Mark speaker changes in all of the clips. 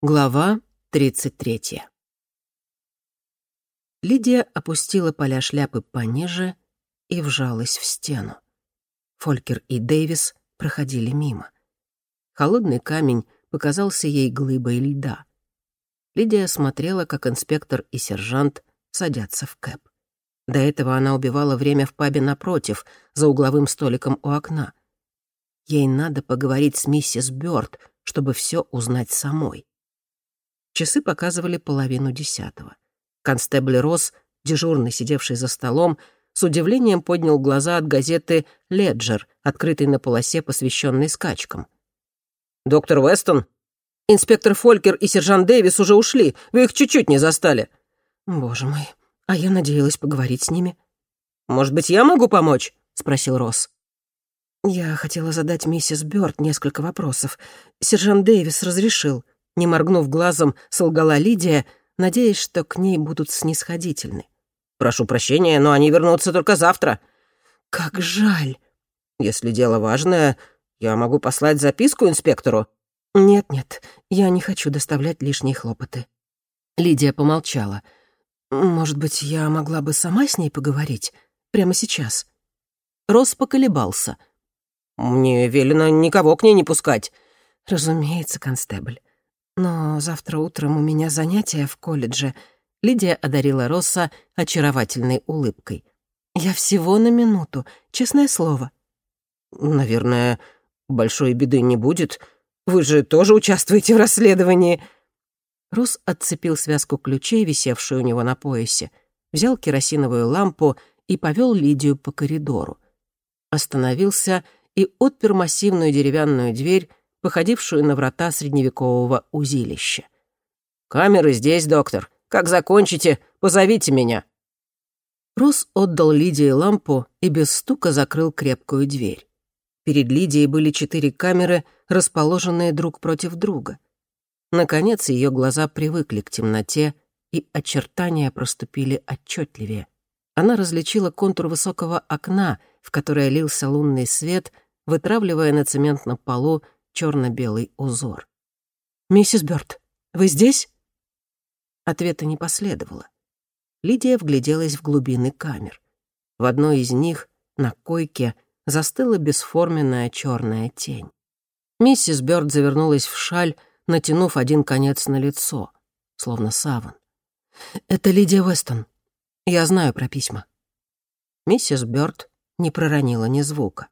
Speaker 1: Глава 33. Лидия опустила поля шляпы пониже и вжалась в стену. Фолькер и Дэвис проходили мимо. Холодный камень показался ей глыбой льда. Лидия смотрела, как инспектор и сержант садятся в кэп. До этого она убивала время в пабе напротив, за угловым столиком у окна. Ей надо поговорить с миссис Бёрд, чтобы все узнать самой. Часы показывали половину десятого. Констебль Росс, дежурный, сидевший за столом, с удивлением поднял глаза от газеты «Леджер», открытой на полосе, посвященной скачкам. «Доктор Вестон? Инспектор Фолькер и сержант Дэвис уже ушли. Вы их чуть-чуть не застали». «Боже мой, а я надеялась поговорить с ними». «Может быть, я могу помочь?» — спросил Росс. «Я хотела задать миссис Бёрд несколько вопросов. Сержант Дэвис разрешил». Не моргнув глазом, солгала Лидия, надеясь, что к ней будут снисходительны. «Прошу прощения, но они вернутся только завтра». «Как жаль!» «Если дело важное, я могу послать записку инспектору». «Нет-нет, я не хочу доставлять лишние хлопоты». Лидия помолчала. «Может быть, я могла бы сама с ней поговорить? Прямо сейчас?» Рос поколебался. «Мне велено никого к ней не пускать». «Разумеется, констебль. Но завтра утром у меня занятия в колледже. Лидия одарила Росса очаровательной улыбкой. Я всего на минуту, честное слово. Наверное, большой беды не будет. Вы же тоже участвуете в расследовании. Росс отцепил связку ключей, висевшую у него на поясе, взял керосиновую лампу и повел Лидию по коридору. Остановился и отпер массивную деревянную дверь, походившую на врата средневекового узилища. «Камеры здесь, доктор. Как закончите, позовите меня». Рус отдал Лидии лампу и без стука закрыл крепкую дверь. Перед Лидией были четыре камеры, расположенные друг против друга. Наконец ее глаза привыкли к темноте, и очертания проступили отчетливее. Она различила контур высокого окна, в которое лился лунный свет, вытравливая на цементном полу черно-белый узор. «Миссис Бёрд, вы здесь?» Ответа не последовало. Лидия вгляделась в глубины камер. В одной из них, на койке, застыла бесформенная черная тень. Миссис Бёрд завернулась в шаль, натянув один конец на лицо, словно саван. «Это Лидия Вестон. Я знаю про письма». Миссис Бёрд не проронила ни звука.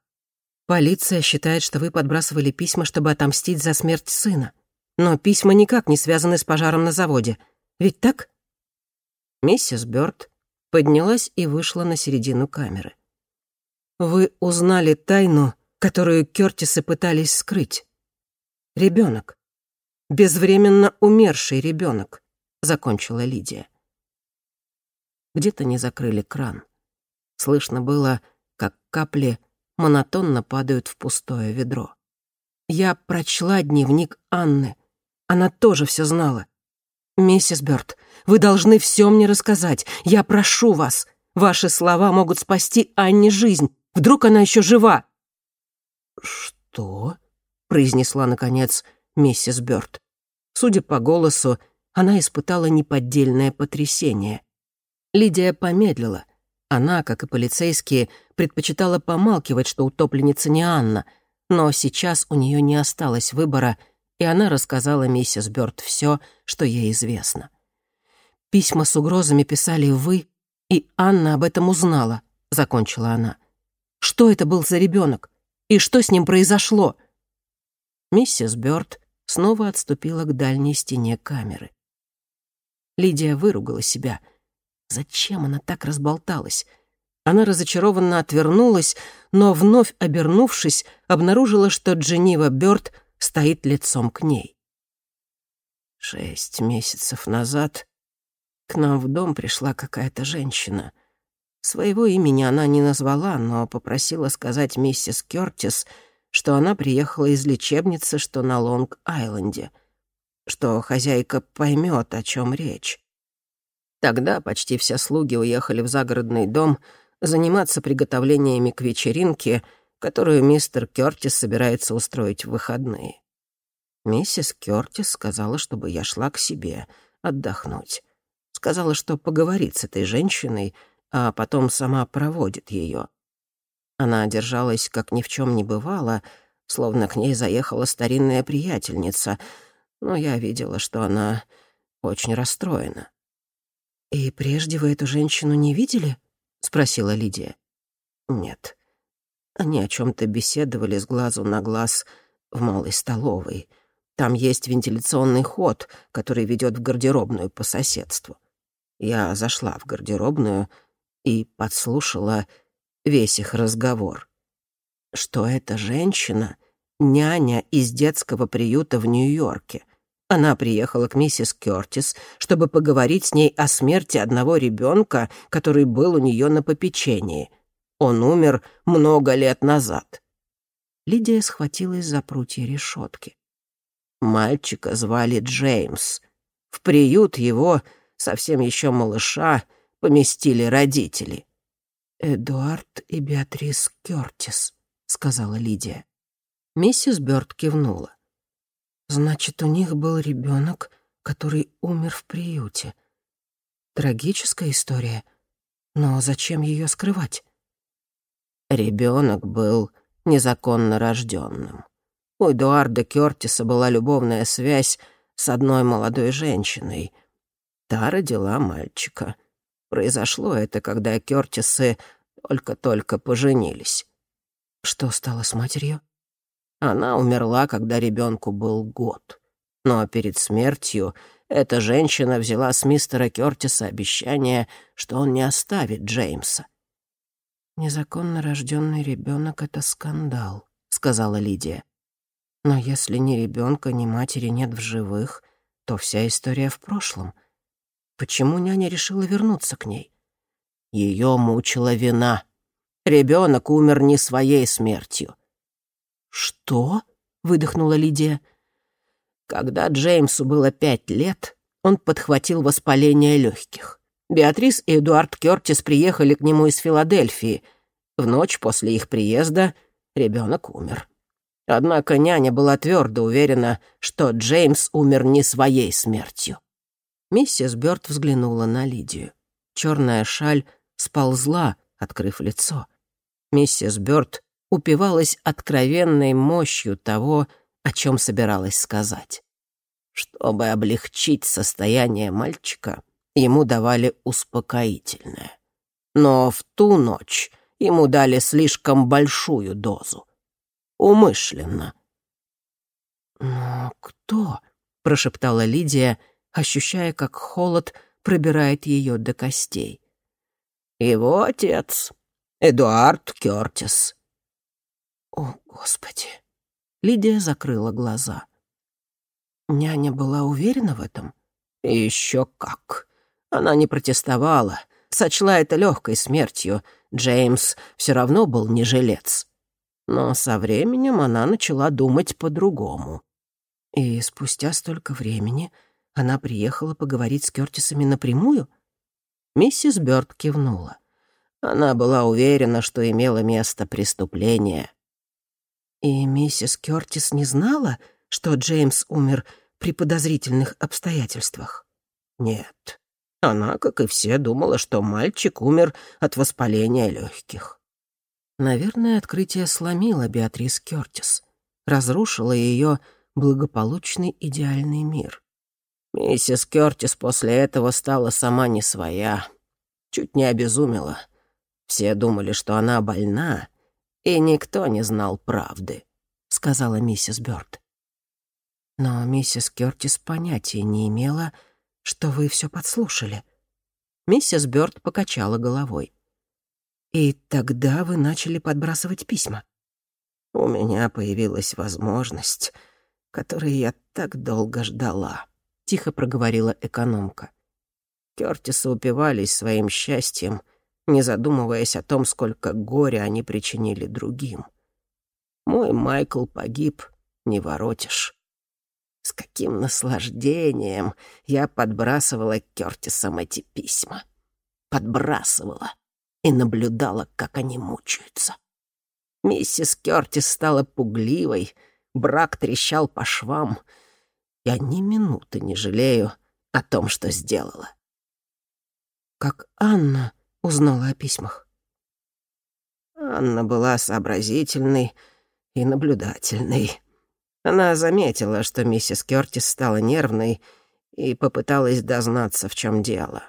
Speaker 1: Полиция считает, что вы подбрасывали письма, чтобы отомстить за смерть сына. Но письма никак не связаны с пожаром на заводе. Ведь так?» Миссис Бёрд поднялась и вышла на середину камеры. «Вы узнали тайну, которую Кёртисы пытались скрыть. Ребенок. Безвременно умерший ребенок», — закончила Лидия. Где-то не закрыли кран. Слышно было, как капли монотонно падают в пустое ведро. Я прочла дневник Анны. Она тоже все знала. «Миссис Бёрд, вы должны все мне рассказать. Я прошу вас. Ваши слова могут спасти Анне жизнь. Вдруг она еще жива?» «Что?» — произнесла, наконец, миссис Бёрд. Судя по голосу, она испытала неподдельное потрясение. Лидия помедлила — она, как и полицейские, предпочитала помалкивать, что утопленница не Анна, но сейчас у нее не осталось выбора, и она рассказала миссис Бёрд все, что ей известно. «Письма с угрозами писали вы, и Анна об этом узнала», — закончила она. «Что это был за ребенок? И что с ним произошло?» Миссис Бёрд снова отступила к дальней стене камеры. Лидия выругала себя — Зачем она так разболталась? Она разочарованно отвернулась, но, вновь обернувшись, обнаружила, что Дженнива Бёрд стоит лицом к ней. Шесть месяцев назад к нам в дом пришла какая-то женщина. Своего имени она не назвала, но попросила сказать миссис Кёртис, что она приехала из лечебницы, что на Лонг-Айленде, что хозяйка поймет, о чем речь. Тогда почти все слуги уехали в загородный дом заниматься приготовлениями к вечеринке, которую мистер Кёртис собирается устроить в выходные. Миссис Кёртис сказала, чтобы я шла к себе отдохнуть. Сказала, что поговорит с этой женщиной, а потом сама проводит ее. Она держалась, как ни в чем не бывало, словно к ней заехала старинная приятельница, но я видела, что она очень расстроена. «И прежде вы эту женщину не видели?» — спросила Лидия. «Нет. Они о чем то беседовали с глазу на глаз в малой столовой. Там есть вентиляционный ход, который ведет в гардеробную по соседству. Я зашла в гардеробную и подслушала весь их разговор. Что эта женщина — няня из детского приюта в Нью-Йорке — она приехала к миссис Кёртис, чтобы поговорить с ней о смерти одного ребенка, который был у нее на попечении. Он умер много лет назад. Лидия схватилась за прутья решетки. Мальчика звали Джеймс. В приют его, совсем еще малыша, поместили родители. «Эдуард и Беатрис Кёртис», — сказала Лидия. Миссис Бёрд кивнула. Значит, у них был ребенок, который умер в приюте. Трагическая история. Но зачем ее скрывать? Ребенок был незаконно рожденным. У Эдуарда Кёртиса была любовная связь с одной молодой женщиной. Та родила мальчика. Произошло это, когда Кёртисы только-только поженились. Что стало с матерью? Она умерла, когда ребенку был год. Но перед смертью эта женщина взяла с мистера Кёртиса обещание, что он не оставит Джеймса. «Незаконно рожденный ребенок — это скандал», — сказала Лидия. «Но если ни ребенка, ни матери нет в живых, то вся история в прошлом. Почему няня решила вернуться к ней?» Ее мучила вина. Ребенок умер не своей смертью. «Что?» — выдохнула Лидия. Когда Джеймсу было пять лет, он подхватил воспаление легких. Беатрис и Эдуард Кёртис приехали к нему из Филадельфии. В ночь после их приезда ребенок умер. Однако няня была твердо уверена, что Джеймс умер не своей смертью. Миссис Бёрд взглянула на Лидию. Черная шаль сползла, открыв лицо. Миссис Бёрд упивалась откровенной мощью того, о чем собиралась сказать. Чтобы облегчить состояние мальчика, ему давали успокоительное. Но в ту ночь ему дали слишком большую дозу. Умышленно. «Но кто?» — прошептала Лидия, ощущая, как холод пробирает ее до костей. «Его отец, Эдуард Кёртис. О, Господи! Лидия закрыла глаза. Няня была уверена в этом? Еще как. Она не протестовала, сочла это легкой смертью. Джеймс все равно был не жилец. Но со временем она начала думать по-другому. И спустя столько времени она приехала поговорить с Кёртисами напрямую? Миссис Бёрд кивнула. Она была уверена, что имело место преступление. И миссис Кёртис не знала, что Джеймс умер при подозрительных обстоятельствах? Нет. Она, как и все, думала, что мальчик умер от воспаления легких. Наверное, открытие сломило Беатрис Кёртис, разрушило ее благополучный идеальный мир. Миссис Кёртис после этого стала сама не своя, чуть не обезумела. Все думали, что она больна, и никто не знал правды», — сказала миссис Бёрд. «Но миссис Кёртис понятия не имела, что вы все подслушали». Миссис Бёрд покачала головой. «И тогда вы начали подбрасывать письма?» «У меня появилась возможность, которой я так долго ждала», — тихо проговорила экономка. Кёртисы упивались своим счастьем — не задумываясь о том, сколько горя они причинили другим. Мой Майкл погиб, не воротишь. С каким наслаждением я подбрасывала Кёртисам эти письма. Подбрасывала и наблюдала, как они мучаются. Миссис Кёртис стала пугливой,
Speaker 2: брак трещал по швам. Я ни минуты не жалею о том, что сделала.
Speaker 1: Как Анна узнала о письмах?
Speaker 2: Анна была сообразительной и наблюдательной. Она заметила, что миссис Кёртис стала нервной и попыталась дознаться, в чем дело.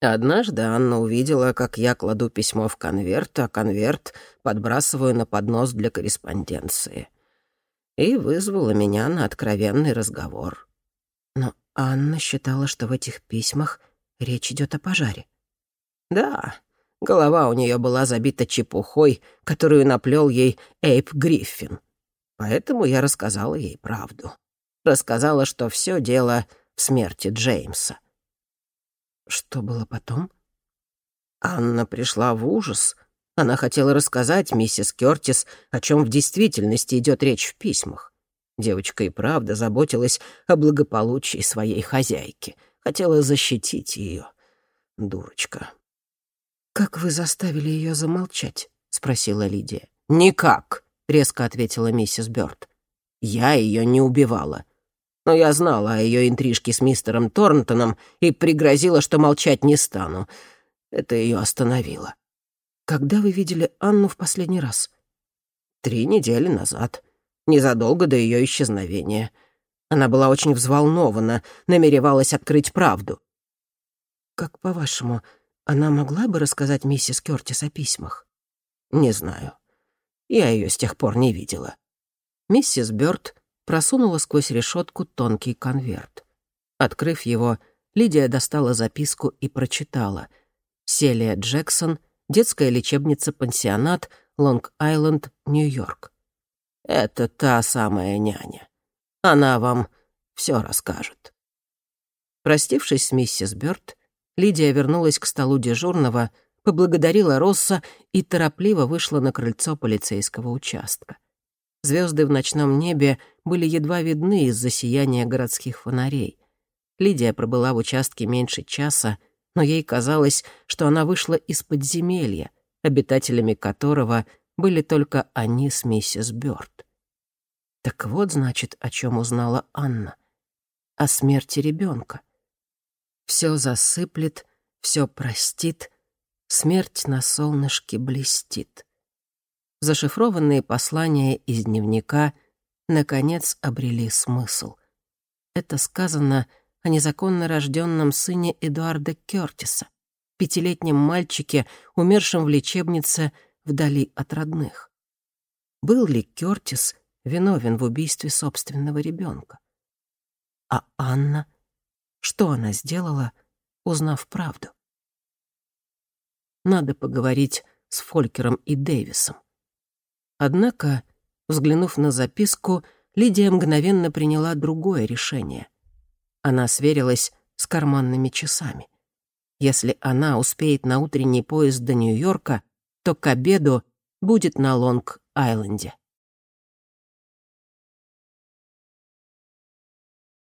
Speaker 2: Однажды Анна увидела, как я кладу письмо в конверт, а конверт подбрасываю на поднос для корреспонденции. И вызвала меня на откровенный разговор.
Speaker 1: Но Анна считала, что в этих письмах речь идет о пожаре.
Speaker 2: Да, голова у нее была забита чепухой, которую наплел ей Эйп Гриффин. Поэтому я рассказала ей правду. Рассказала, что все дело в смерти Джеймса.
Speaker 1: Что было потом?
Speaker 2: Анна пришла в ужас. Она хотела рассказать миссис Кёртис, о чем в действительности идет речь в письмах. Девочка и правда заботилась о благополучии своей хозяйки, хотела защитить ее. Дурочка.
Speaker 1: «Как вы заставили ее замолчать?» — спросила Лидия.
Speaker 2: «Никак», — резко ответила миссис Бёрд. «Я ее не убивала но я знала о ее интрижке с мистером Торнтоном и пригрозила, что молчать не стану. Это ее остановило.
Speaker 1: Когда вы видели Анну в последний раз?
Speaker 2: Три недели назад, незадолго до ее исчезновения. Она была очень взволнована, намеревалась открыть правду.
Speaker 1: Как по-вашему, она могла бы рассказать миссис Кёртис о письмах?
Speaker 2: Не знаю. Я ее с тех пор не видела.
Speaker 1: Миссис Бёрд просунула сквозь решетку тонкий конверт. Открыв его, Лидия достала записку и прочитала. «Селия Джексон, детская лечебница-пансионат, Лонг-Айленд, Нью-Йорк».
Speaker 2: «Это та самая няня. Она вам все расскажет».
Speaker 1: Простившись с миссис Бёрд, Лидия вернулась к столу дежурного, поблагодарила Росса и торопливо вышла на крыльцо полицейского участка. Звезды в ночном небе были едва видны из-за сияния городских фонарей. Лидия пробыла в участке меньше часа, но ей казалось, что она вышла из подземелья, обитателями которого были только они с миссис Бёрд. Так вот, значит, о чем узнала Анна. О смерти ребенка. Все засыплет, все простит, смерть на солнышке блестит зашифрованные послания из дневника наконец обрели смысл. Это сказано о незаконно рожденном сыне Эдуарда Кёртиса, пятилетнем мальчике, умершем в лечебнице вдали от родных. Был ли Кёртис виновен в убийстве собственного ребенка? А Анна? Что она сделала, узнав правду? Надо поговорить с Фолькером и Дэвисом. Однако, взглянув на записку, Лидия мгновенно приняла другое решение. Она сверилась с карманными часами. Если она успеет на утренний поезд до Нью-Йорка, то к обеду будет на Лонг-Айленде.